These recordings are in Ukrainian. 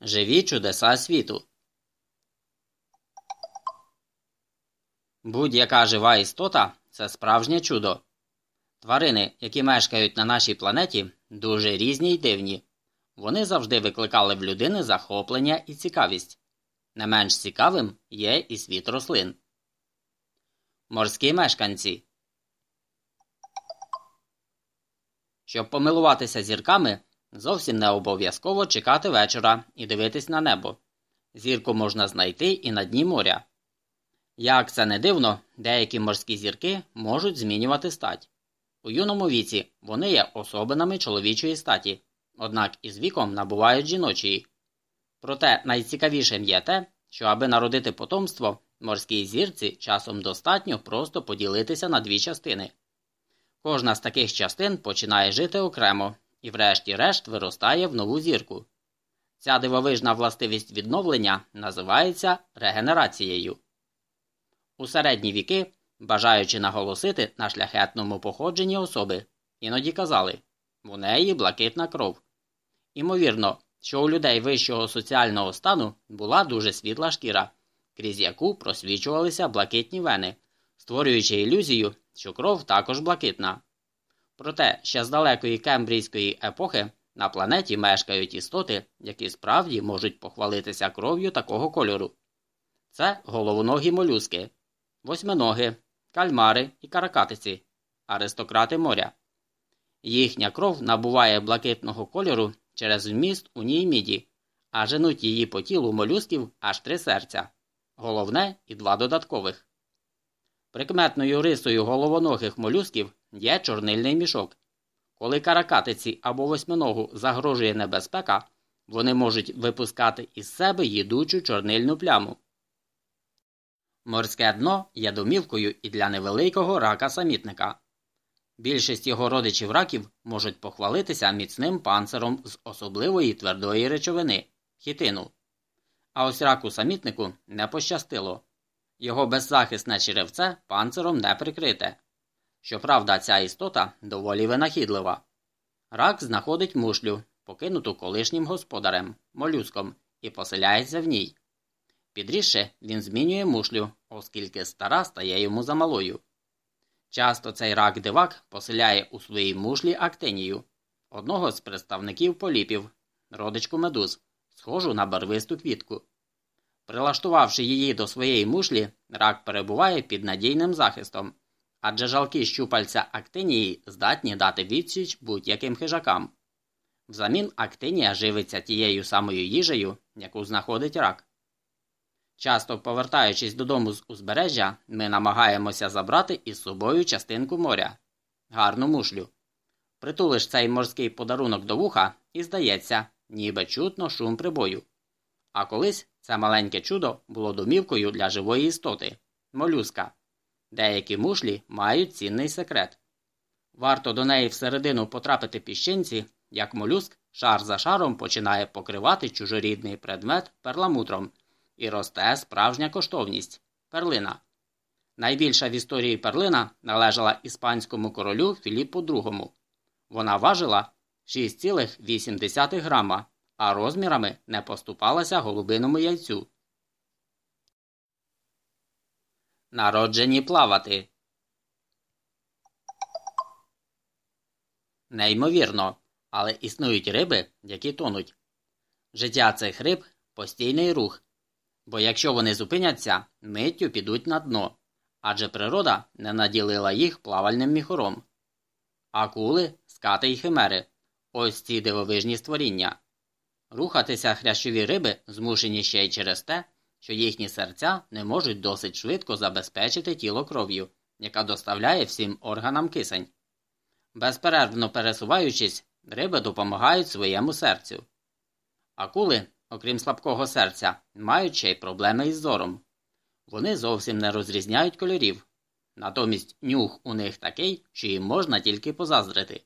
Живі чудеса світу. Будь-яка жива істота це справжнє чудо. Тварини, які мешкають на нашій планеті, дуже різні й дивні. Вони завжди викликали в людини захоплення і цікавість. Не менш цікавим є і світ рослин. Морські мешканці. Щоб помилуватися зірками, Зовсім не обов'язково чекати вечора і дивитись на небо. Зірку можна знайти і на дні моря. Як це не дивно, деякі морські зірки можуть змінювати стать. У юному віці вони є особинами чоловічої статі, однак із віком набувають жіночої. Проте найцікавішим є те, що аби народити потомство, морській зірці часом достатньо просто поділитися на дві частини. Кожна з таких частин починає жити окремо і, врешті-решт, виростає в нову зірку. Ця дивовижна властивість відновлення називається регенерацією. У середні віки, бажаючи наголосити на шляхетному походженні особи, іноді казали у неї блакитна кров. Імовірно, що у людей вищого соціального стану була дуже світла шкіра, крізь яку просвічувалися блакитні вени, створюючи ілюзію, що кров також блакитна. Проте ще з далекої кембрійської епохи на планеті мешкають істоти, які справді можуть похвалитися кров'ю такого кольору. Це головоногі молюски, восьминоги, кальмари і каракатиці, аристократи моря. Їхня кров набуває блакитного кольору через вміст у ній міді, а женуть її по тілу молюсків аж три серця, головне і два додаткових. Прикметною рисою головоногих молюсків є чорнильний мішок. Коли каракатиці або восьминогу загрожує небезпека, вони можуть випускати із себе їдучу чорнильну пляму. Морське дно є домівкою і для невеликого рака самітника. Більшість його родичів раків можуть похвалитися міцним панциром з особливої твердої речовини хітину. А ось раку самітнику не пощастило. Його беззахисне черевце панциром не прикрите. Щоправда, ця істота доволі винахідлива. Рак знаходить мушлю, покинуту колишнім господарем, молюском, і поселяється в ній. Підрізше він змінює мушлю, оскільки стара стає йому замалою. Часто цей рак дивак поселяє у своїй мушлі актинію, одного з представників поліпів, родичку медуз, схожу на барвисту квітку. Прилаштувавши її до своєї мушлі, рак перебуває під надійним захистом, адже жалкі щупальця актинії здатні дати відсіч будь-яким хижакам. Взамін актинія живиться тією самою їжею, яку знаходить рак. Часто повертаючись додому з узбережжя, ми намагаємося забрати із собою частинку моря, гарну мушлю. Притулиш цей морський подарунок до вуха і здається, ніби чутно шум прибою. А колись це маленьке чудо було домівкою для живої істоти молюска. Деякі мушлі мають цінний секрет. Варто до неї всередину потрапити піщинці, як молюск шар за шаром починає покривати чужорідний предмет перламутром і росте справжня коштовність перлина. Найбільша в історії перлина належала іспанському королю Філіппу II. Вона важила 6,8 грама а розмірами не поступалася голубиному яйцю. Народжені плавати. Неймовірно, але існують риби, які тонуть. Життя цих риб постійний рух, бо якщо вони зупиняться, миттю підуть на дно, адже природа не наділила їх плавальним міхором. Акули, скати й химери ось ці дивовижні створіння. Рухатися хрящові риби змушені ще й через те, що їхні серця не можуть досить швидко забезпечити тіло кров'ю, яка доставляє всім органам кисень. Безперервно пересуваючись, риби допомагають своєму серцю. Акули, окрім слабкого серця, мають ще й проблеми із зором. Вони зовсім не розрізняють кольорів. Натомість нюх у них такий, що їм можна тільки позаздрити.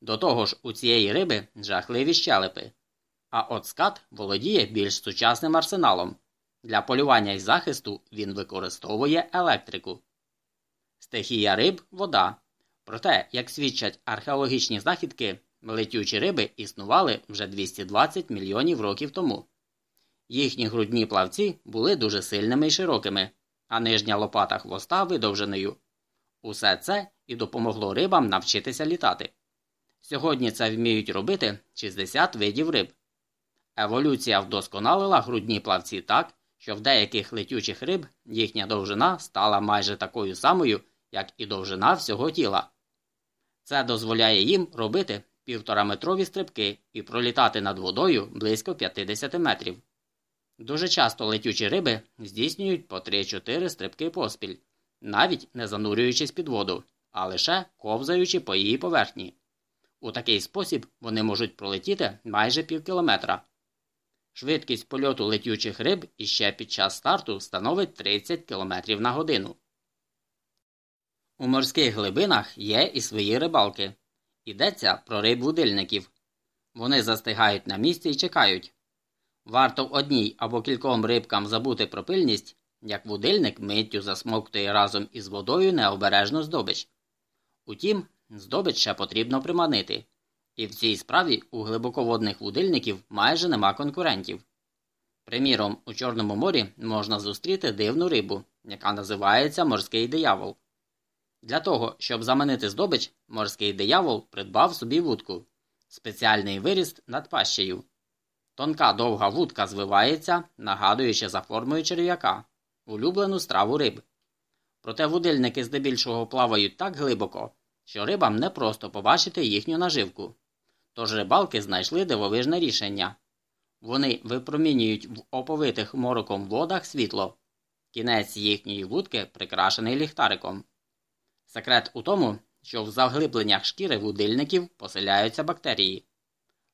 До того ж, у цієї риби жахливі щелепи. А от скат володіє більш сучасним арсеналом. Для полювання і захисту він використовує електрику. Стихія риб вода. Проте, як свідчать археологічні знахідки, летючі риби існували вже 220 мільйонів років тому. Їхні грудні плавці були дуже сильними і широкими, а нижня лопата хвоста видовженою. Усе це і допомогло рибам навчитися літати. Сьогодні це вміють робити 60 видів риб. Еволюція вдосконалила грудні плавці так, що в деяких летючих риб їхня довжина стала майже такою самою, як і довжина всього тіла. Це дозволяє їм робити півтораметрові стрибки і пролітати над водою близько 50 метрів. Дуже часто летючі риби здійснюють по 3-4 стрибки поспіль, навіть не занурюючись під воду, а лише ковзаючи по її поверхні. У такий спосіб вони можуть пролетіти майже пів кілометра. Швидкість польоту летючих риб іще під час старту становить 30 км на годину. У морських глибинах є і свої рибалки. Йдеться про риб-вудильників. Вони застигають на місці і чекають. Варто одній або кільком рибкам забути про пильність, як вудильник миттю засмоктує разом із водою необережну здобич. Утім, здобич ще потрібно приманити. І в цій справі у глибоководних вудильників майже нема конкурентів. Приміром, у Чорному морі можна зустріти дивну рибу, яка називається морський диявол. Для того, щоб заманити здобич, морський диявол придбав собі вудку, спеціальний виріст над пащею. Тонка довга вудка звивається, нагадуючи за формою черв'яка, улюблену страву риб. Проте вудильники здебільшого плавають так глибоко, що рибам не просто побачити їхню наживку. Тож рибалки знайшли дивовижне рішення. Вони випромінюють в оповитих мороком водах світло. Кінець їхньої вудки прикрашений ліхтариком. Секрет у тому, що в заглибленнях шкіри вудильників поселяються бактерії.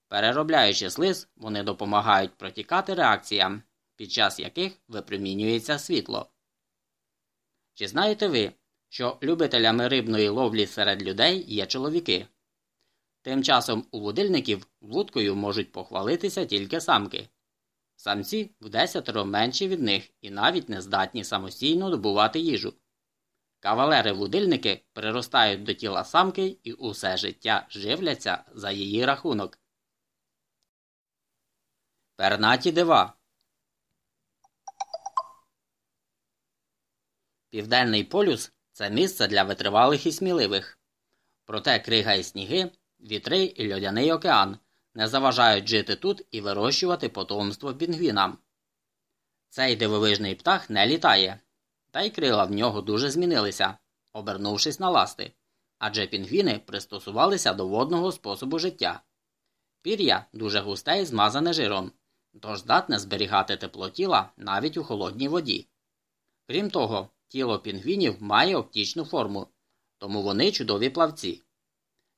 Переробляючи слиз, вони допомагають протікати реакціям, під час яких випромінюється світло. Чи знаєте ви, що любителями рибної ловлі серед людей є чоловіки? Тим часом у вудильників вудкою можуть похвалитися тільки самки. Самці в десятеро менші від них і навіть не здатні самостійно добувати їжу. Кавалери-вудильники приростають до тіла самки і усе життя живляться за її рахунок. Пернаті дива. Південний полюс це місце для витривалих і сміливих. Проте крига і сніги, вітри і льодяний океан не заважають жити тут і вирощувати потомство пінгвінам. Цей дивовижний птах не літає, та й крила в нього дуже змінилися, обернувшись на ласти, адже пінгвіни пристосувалися до водного способу життя. Пір'я дуже густе і змазане жиром, тож здатне зберігати тепло тіла навіть у холодній воді. Крім того, тіло пінгвінів має оптічну форму, тому вони чудові плавці.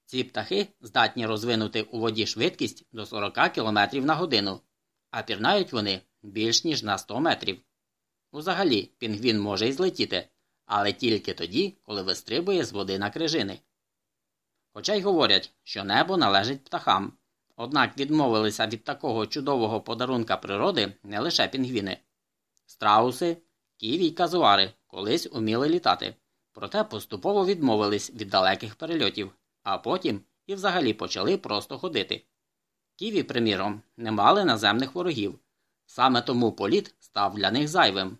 Ці птахи здатні розвинути у воді швидкість до 40 км на годину, а пірнають вони більш ніж на 100 метрів. Узагалі, пінгвін може й злетіти, але тільки тоді, коли вистрибує з води на крижини. Хоча й говорять, що небо належить птахам, однак відмовилися від такого чудового подарунка природи не лише пінгвіни. Страуси, ківі й казуари колись уміли літати, проте поступово відмовились від далеких перельотів, а потім і взагалі почали просто ходити. Ківі, приміром, не мали наземних ворогів, саме тому політ став для них зайвим.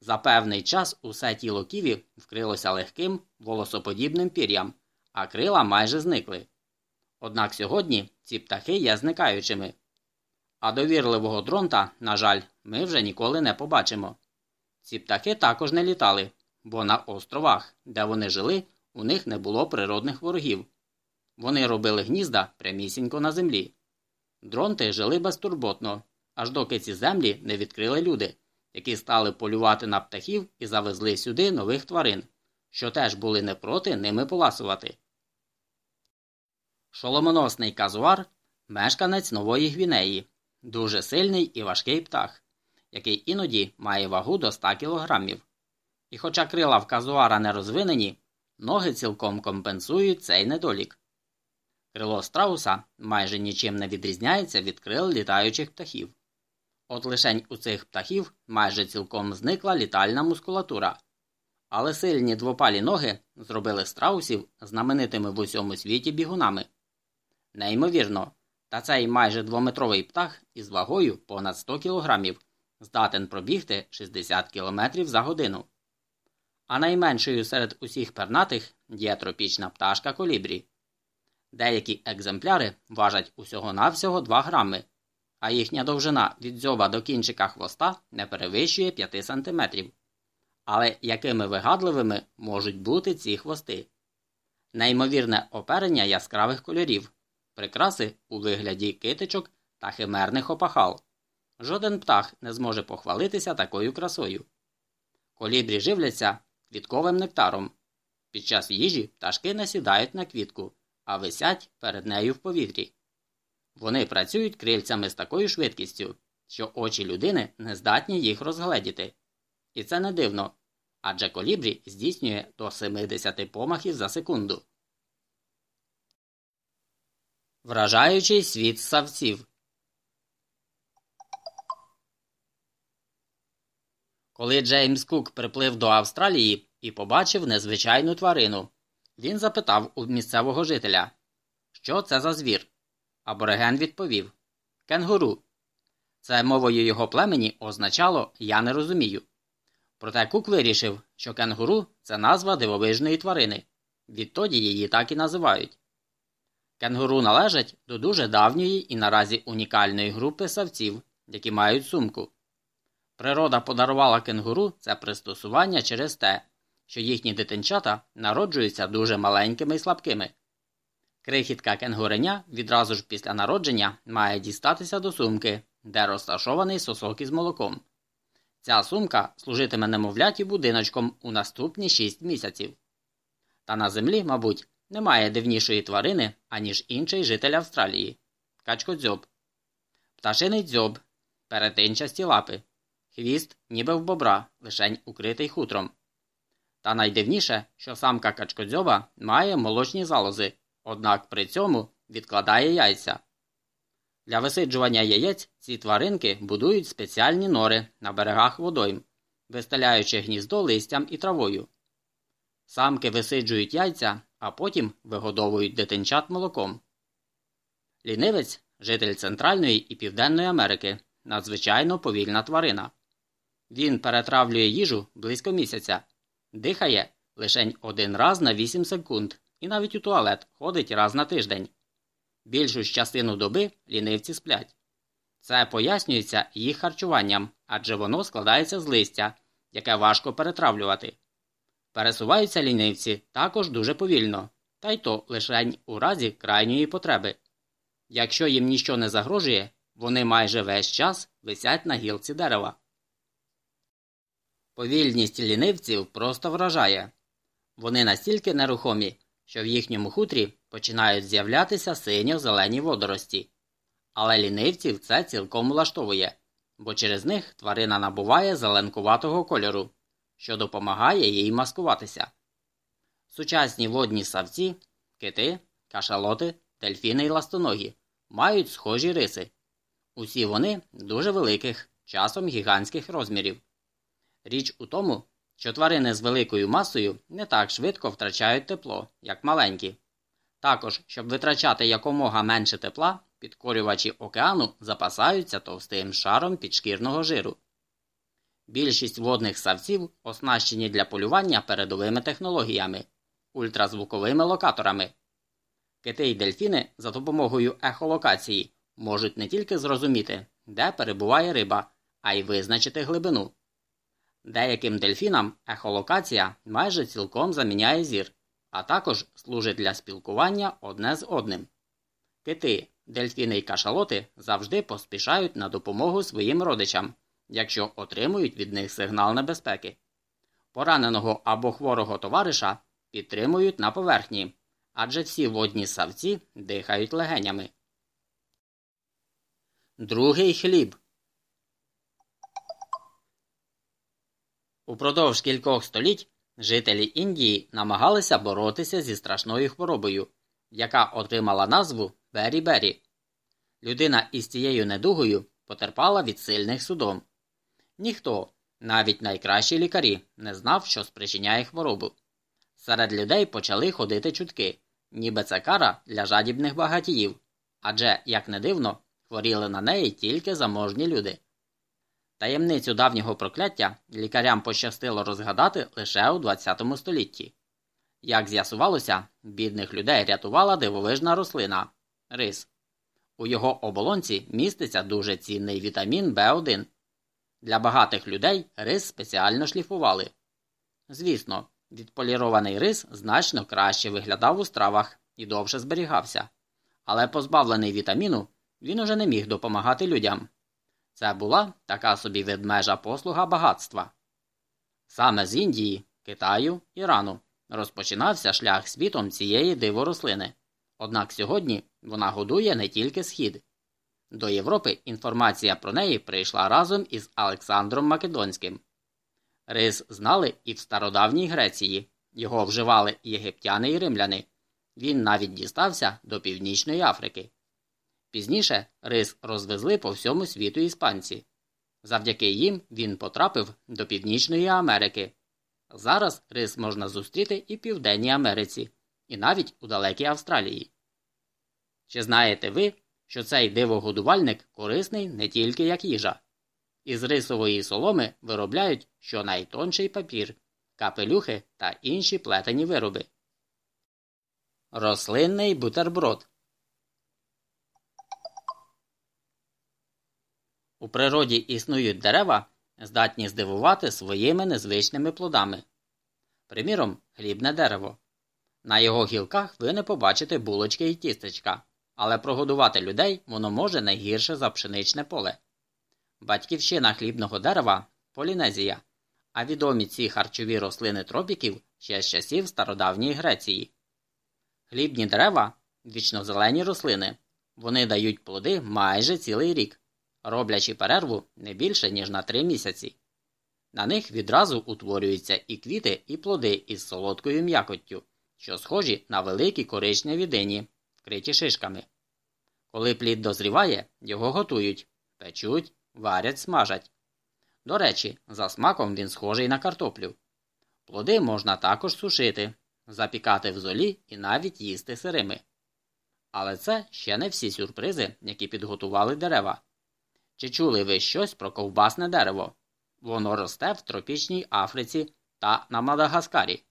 За певний час усе тіло ківі вкрилося легким волосоподібним пір'ям, а крила майже зникли. Однак сьогодні ці птахи є зникаючими. А довірливого дронта, на жаль, ми вже ніколи не побачимо. Ці птахи також не літали, бо на островах, де вони жили, у них не було природних ворогів. Вони робили гнізда прямісінько на землі. Дронти жили безтурботно, аж доки ці землі не відкрили люди, які стали полювати на птахів і завезли сюди нових тварин, що теж були не проти ними поласувати. Шоломоносний казуар мешканець Нової Гвінеї, дуже сильний і важкий птах, який іноді має вагу до 100 кг. І хоча крила в казуара не розвинені, ноги цілком компенсують цей недолік. Крило страуса майже нічим не відрізняється від крил літаючих птахів. От лишень у цих птахів майже цілком зникла літальна мускулатура. Але сильні двопалі ноги зробили страусів знаменитими в усьому світі бігунами. неймовірно. Та цей майже двометровий птах із вагою понад 100 кг здатен пробігти 60 км за годину. А найменшою серед усіх пернатих є тропічна пташка колібрі. Деякі екземпляри важать усього-навсього 2 грами, а їхня довжина від дзьоба до кінчика хвоста не перевищує 5 см. Але якими вигадливими можуть бути ці хвости? Неймовірне оперення яскравих кольорів, прикраси у вигляді китичок та химерних опахал. Жоден птах не зможе похвалитися такою красою. Колібрі живляться квітковим нектаром. Під час їжі пташки не сідають на квітку, а висять перед нею в повітрі. Вони працюють крильцями з такою швидкістю, що очі людини не здатні їх розгледіти. І це не дивно, адже колібрі здійснює до 70 помахів за секунду. Вражаючий світ савців. Коли Джеймс Кук приплив до Австралії і побачив незвичайну тварину, він запитав у місцевого жителя, що це за звір. Абориген відповів Кенгуру. Це мовою його племені означало Я не розумію. Проте Кук вирішив, що кенгуру це назва дивовижної тварини. Відтоді її так і називають. Кенгуру належать до дуже давньої і наразі унікальної групи савців, які мають сумку. Природа подарувала кенгуру це пристосування через те, що їхні дитинчата народжуються дуже маленькими і слабкими. Крихітка кенгуреня відразу ж після народження має дістатися до сумки, де розташований сосок із молоком. Ця сумка служитиме немовляті будиночком у наступні 6 місяців. Та на землі, мабуть, немає дивнішої тварини, аніж інший житель Австралії качкодзьоб. Пташиний дзьоб, перетинчасті лапи, хвіст, ніби в бобра, лишень укритий хутром. Та найдивніше, що самка качкодзьоба має молочні залози, однак при цьому відкладає яйця. Для висиджування яєць ці тваринки будують спеціальні нори на берегах водойм, вистеляючи гніздо листям і травою. Самки висиджують яйця, а потім вигодовують дитинчат молоком. Лінивець, житель Центральної і Південної Америки, надзвичайно повільна тварина. Він перетравлює їжу близько місяця, дихає лише один раз на 8 секунд і навіть у туалет ходить раз на тиждень. Більшу частину доби лінивці сплять. Це пояснюється їх харчуванням, адже воно складається з листя, яке важко перетравлювати. Пересуваються лінивці також дуже повільно, та й то лише у разі крайньої потреби. Якщо їм ніщо не загрожує, вони майже весь час висять на гілці дерева. Повільність лінивців просто вражає. Вони настільки нерухомі, що в їхньому хутрі починають з'являтися синьо-зелені водорості. Але лінивців це цілком влаштовує, бо через них тварина набуває зеленкуватого кольору, що допомагає їй маскуватися. Сучасні водні савці, кити, кашалоти, дельфіни і ластоногі мають схожі риси. Усі вони дуже великих, часом гігантських розмірів. Річ у тому, що тварини з великою масою не так швидко втрачають тепло, як маленькі. Також, щоб витрачати якомога менше тепла, підкорювачі океану запасаються товстим шаром підшкірного жиру. Більшість водних савців оснащені для полювання передовими технологіями, ультразвуковими локаторами. Кити й дельфіни за допомогою ехолокації можуть не тільки зрозуміти, де перебуває риба, а й визначити глибину. Деяким дельфінам ехолокація майже цілком заміняє зір, а також служить для спілкування одне з одним. Кити, дельфіни й кашалоти завжди поспішають на допомогу своїм родичам, якщо отримують від них сигнал небезпеки. Пораненого або хворого товариша підтримують на поверхні, адже всі водні савці дихають легенями. Другий хліб. Упродовж кількох століть жителі Індії намагалися боротися зі страшною хворобою, яка отримала назву Бері-Бері. Людина із цією недугою потерпала від сильних судом. Ніхто, навіть найкращі лікарі, не знав, що спричиняє хворобу. Серед людей почали ходити чутки, ніби це кара для жадібних багатіїв, адже, як не дивно, хворіли на неї тільки заможні люди. Таємницю давнього прокляття лікарям пощастило розгадати лише у ХХ столітті. Як з'ясувалося, бідних людей рятувала дивовижна рослина рис. У його оболонці міститься дуже цінний вітамін В1. Для багатих людей рис спеціально шліфували. Звісно, відполірований рис значно краще виглядав у стравах і довше зберігався, але позбавлений вітаміну, він уже не міг допомагати людям. Це була така собі ведмежа послуга багатства. Саме з Індії, Китаю, Ірану розпочинався шлях світом цієї диворослини. Однак сьогодні вона годує не тільки схід. До Європи інформація про неї прийшла разом із Олександром Македонським. Рис знали і в стародавній Греції, його вживали єгиптяни і римляни. Він навіть дістався до Північної Африки. Пізніше рис розвезли по всьому світу іспанці. Завдяки їм він потрапив до Північної Америки. Зараз рис можна зустріти і в Південній Америці, і навіть у далекій Австралії. Чи знаєте ви, що цей дивогодувальник корисний не тільки як їжа? Із рисової соломи виробляють щонайтонший папір, капелюхи та інші плетені вироби. Рослинний бутерброд У природі існують дерева, здатні здивувати своїми незвичними плодами. Приміром, хлібне дерево. На його гілках ви не побачите булочки і тістечка, але прогодувати людей воно може не гірше за пшеничне поле. Батьківщина хлібного дерева Полінезія, а відомі ці харчові рослини тропіків ще з часів стародавньої Греції. Хлібні дерева вічнозелені рослини. Вони дають плоди майже цілий рік роблячи перерву не більше, ніж на три місяці. На них відразу утворюються і квіти, і плоди із солодкою м'якоттю, що схожі на великі коричневі дині, вкриті шишками. Коли плід дозріває, його готують, печуть, варять, смажать. До речі, за смаком він схожий на картоплю. Плоди можна також сушити, запікати в золі і навіть їсти сирими. Але це ще не всі сюрпризи, які підготували дерева. Чи чули ви щось про ковбасне дерево? Воно росте в тропічній Африці та на Мадагаскарі.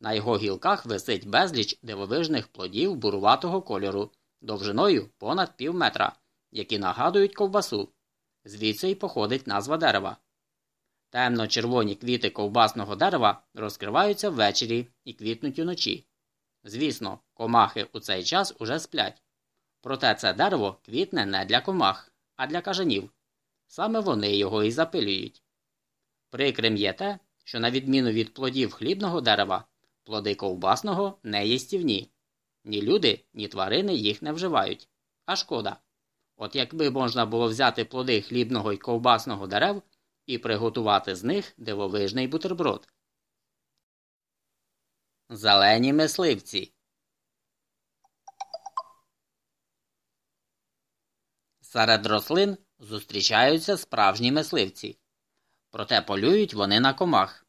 На його гілках висить безліч дивовижних плодів буруватого кольору, довжиною понад пів метра, які нагадують ковбасу. Звідси й походить назва дерева. Темно-червоні квіти ковбасного дерева розкриваються ввечері і квітнуть уночі. Звісно, комахи у цей час уже сплять. Проте це дерево квітне не для комах а для кажанів. Саме вони його і запилюють. Прикрим є те, що, на відміну від плодів хлібного дерева, плоди ковбасного не їстівні. Ні люди, ні тварини їх не вживають. А шкода. От якби можна було взяти плоди хлібного й ковбасного дерев і приготувати з них дивовижний бутерброд. Зелені мисливці Серед рослин зустрічаються справжні мисливці, проте полюють вони на комах.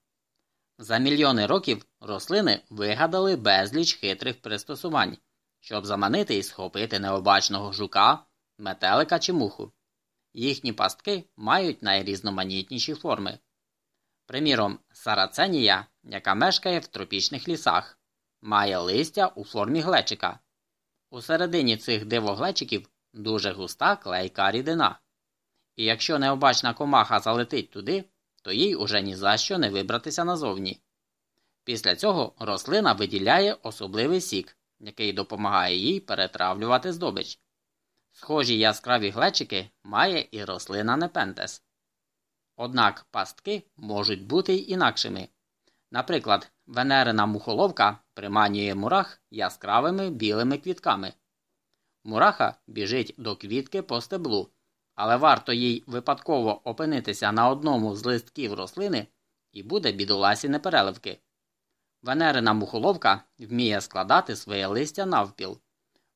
За мільйони років рослини вигадали безліч хитрих пристосувань, щоб заманити і схопити необачного жука, метелика чи муху. Їхні пастки мають найрізноманітніші форми. Приміром, сараценія, яка мешкає в тропічних лісах, має листя у формі глечика. У середині цих дивоглечиків дуже густа клейка рідина. І якщо необачна комаха залетить туди, то їй уже ні за що не вибратися назовні. Після цього рослина виділяє особливий сік, який допомагає їй перетравлювати здобич. Схожі яскраві глечики має і рослина непентес. Однак пастки можуть бути інакшими. Наприклад, венерина мухоловка приманює мурах яскравими білими квітками. Мураха біжить до квітки по стеблу, але варто їй випадково опинитися на одному з листків рослини і буде бідоласі непереливки. Венерина мухоловка вміє складати своє листя навпіл.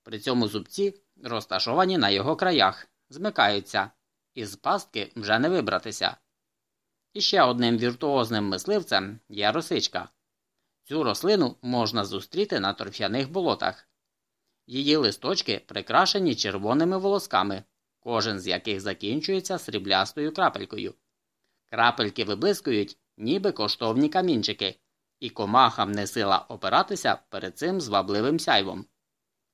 При цьому зубці, розташовані на його краях, змикаються, і з пастки вже не вибратися. І ще одним віртуозним мисливцем є росичка. Цю рослину можна зустріти на торф'яних болотах. Її листочки прикрашені червоними волосками, кожен з яких закінчується сріблястою крапелькою. Крапельки виблискують, ніби коштовні камінчики, і комахам не сила опиратися перед цим звабливим сяйвом.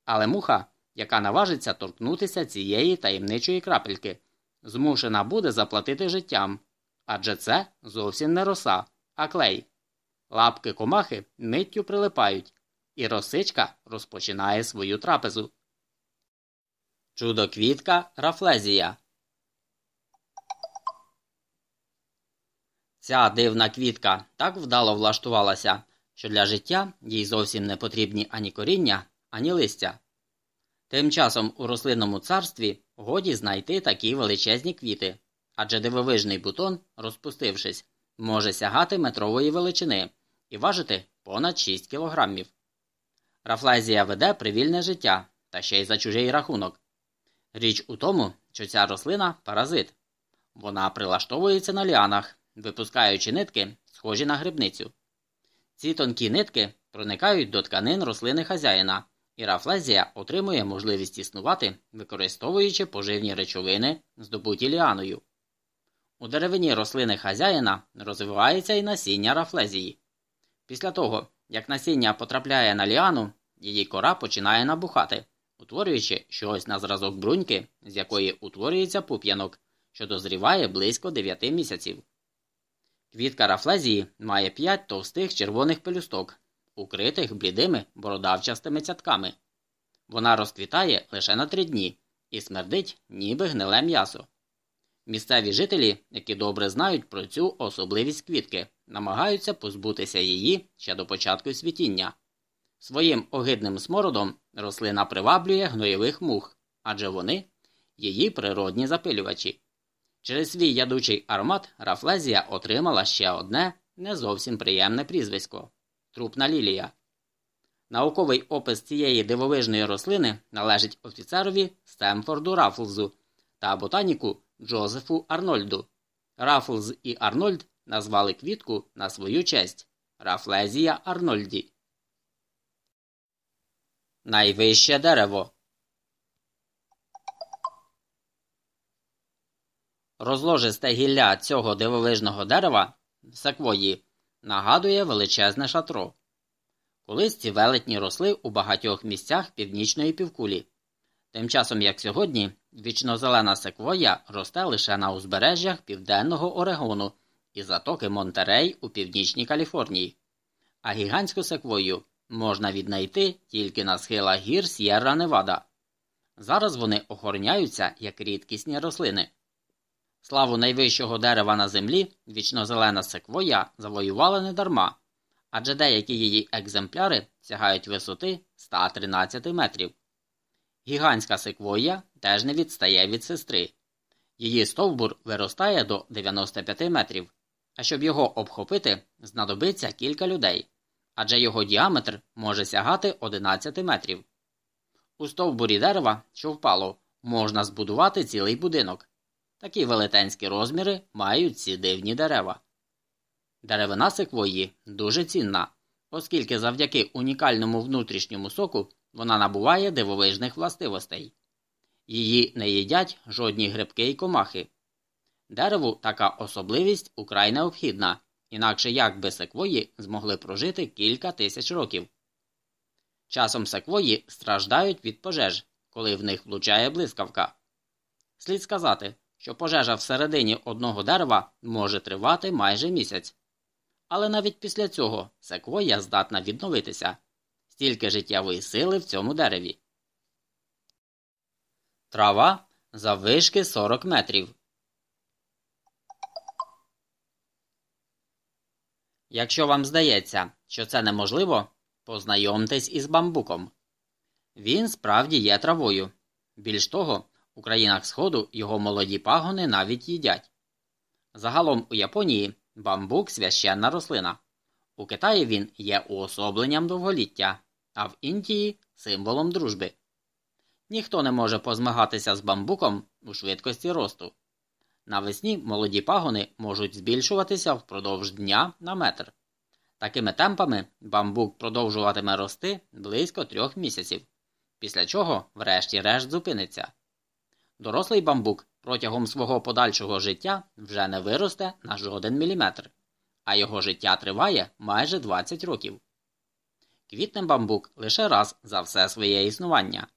Але муха, яка наважиться торкнутися цієї таємничої крапельки, змушена буде заплатити життям, адже це зовсім не роса, а клей. Лапки комахи миттю прилипають, і росичка розпочинає свою трапезу. Чудо-квітка Рафлезія Ця дивна квітка так вдало влаштувалася, що для життя їй зовсім не потрібні ані коріння, ані листя. Тим часом у рослинному царстві годі знайти такі величезні квіти, адже дивовижний бутон, розпустившись, може сягати метрової величини і важити понад 6 кілограмів. Рафлезія веде привільне життя та ще й за чужий рахунок. Річ у тому, що ця рослина паразит. Вона прилаштовується на ліанах, випускаючи нитки, схожі на грибницю. Ці тонкі нитки проникають до тканин рослини хазяїна, і рафлезія отримує можливість існувати, використовуючи поживні речовини, здобуті ліаною. У деревині рослини хазяїна розвивається і насіння рафлезії. Після того, як насіння потрапляє на ліану, її кора починає набухати, утворюючи щось на зразок бруньки, з якої утворюється пуп'янок, що дозріває близько 9 місяців. Квітка рафлезії має 5 товстих червоних пелюсток, укритих блідими бородавчастими цятками. Вона розквітає лише на три дні і смердить, ніби гниле м'ясо. Місцеві жителі, які добре знають про цю особливість квітки, намагаються позбутися її ще до початку світіння. Своїм огидним смородом рослина приваблює гноєвих мух, адже вони її природні запилювачі. Через свій ядучий аромат Рафлезія отримала ще одне не зовсім приємне прізвисько трупна лілія. Науковий опис цієї дивовижної рослини належить офіцерові Стемфорду Рафлзу та ботаніку Джозефу Арнольду. Рафлз і Арнольд назвали квітку на свою честь Рафлезія Арнольді. Найвище дерево. Розложисте гілля цього дивовижного дерева секвої нагадує величезне шатро. Колись ці велетні росли у багатьох місцях північної півкулі. Тим часом, як сьогодні, вічнозелена секвоя росте лише на узбережжях південного Орегону і затоки Монтерей у північній Каліфорнії, а гігантську секвою можна віднайти тільки на схилах гір С'єрра Невада. Зараз вони охороняються як рідкісні рослини. Славу найвищого дерева на землі вічнозелена секвоя завоювала недарма, адже деякі її екземпляри сягають висоти 113 метрів. Гігантська секвоя теж не відстає від сестри. Її стовбур виростає до 95 метрів, а щоб його обхопити, знадобиться кілька людей, адже його діаметр може сягати 11 метрів. У стовбурі дерева, що впало, можна збудувати цілий будинок. Такі велетенські розміри мають ці дивні дерева. Деревина секвої дуже цінна, оскільки завдяки унікальному внутрішньому соку вона набуває дивовижних властивостей. Її не їдять жодні грибки й комахи. Дереву така особливість украй необхідна, інакше як би секвої змогли прожити кілька тисяч років. Часом секвої страждають від пожеж, коли в них влучає блискавка. Слід сказати, що пожежа всередині одного дерева може тривати майже місяць. Але навіть після цього секвоя здатна відновитися стільки життєвої сили в цьому дереві. Трава заввишки 40 метрів. Якщо вам здається, що це неможливо, познайомтесь із бамбуком. Він справді є травою. Більш того, у країнах Сходу його молоді пагони навіть їдять. Загалом у Японії бамбук священна рослина. У Китаї він є уособленням довголіття, а в Індії символом дружби. Ніхто не може позмагатися з бамбуком у швидкості росту. Навесні молоді пагони можуть збільшуватися впродовж дня на метр. Такими темпами бамбук продовжуватиме рости близько трьох місяців після чого, врешті-решт, зупиниться. Дорослий бамбук протягом свого подальшого життя вже не виросте на жоден міліметр, а його життя триває майже 20 років. Квітне бамбук лише раз за все своє існування.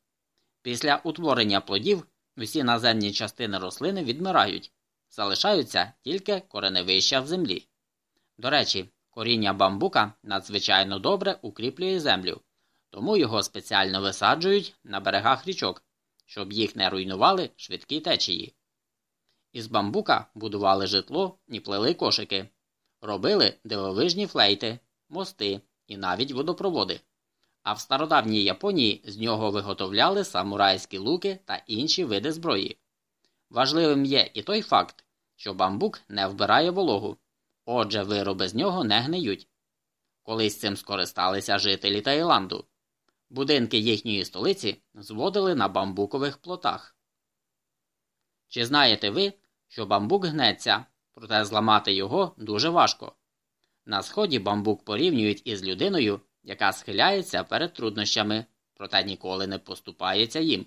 Після утворення плодів усі наземні частини рослини відмирають, залишаються тільки кореневища в землі. До речі, коріння бамбука надзвичайно добре укріплює землю, тому його спеціально висаджують на берегах річок, щоб їх не руйнували швидкі течії. Із бамбука будували житло і плели кошики, робили дивовижні флейти, мости і навіть водопроводи. А в стародавній Японії з нього виготовляли самурайські луки та інші види зброї. Важливим є і той факт, що бамбук не вбирає вологу, отже, вироби з нього не гниють. Колись цим скористалися жителі Таїланду. Будинки їхньої столиці зводили на бамбукових плотах. Чи знаєте ви, що бамбук гнеться, проте зламати його дуже важко? На сході бамбук порівнюють із людиною, яка схиляється перед труднощами, проте ніколи не поступається їм.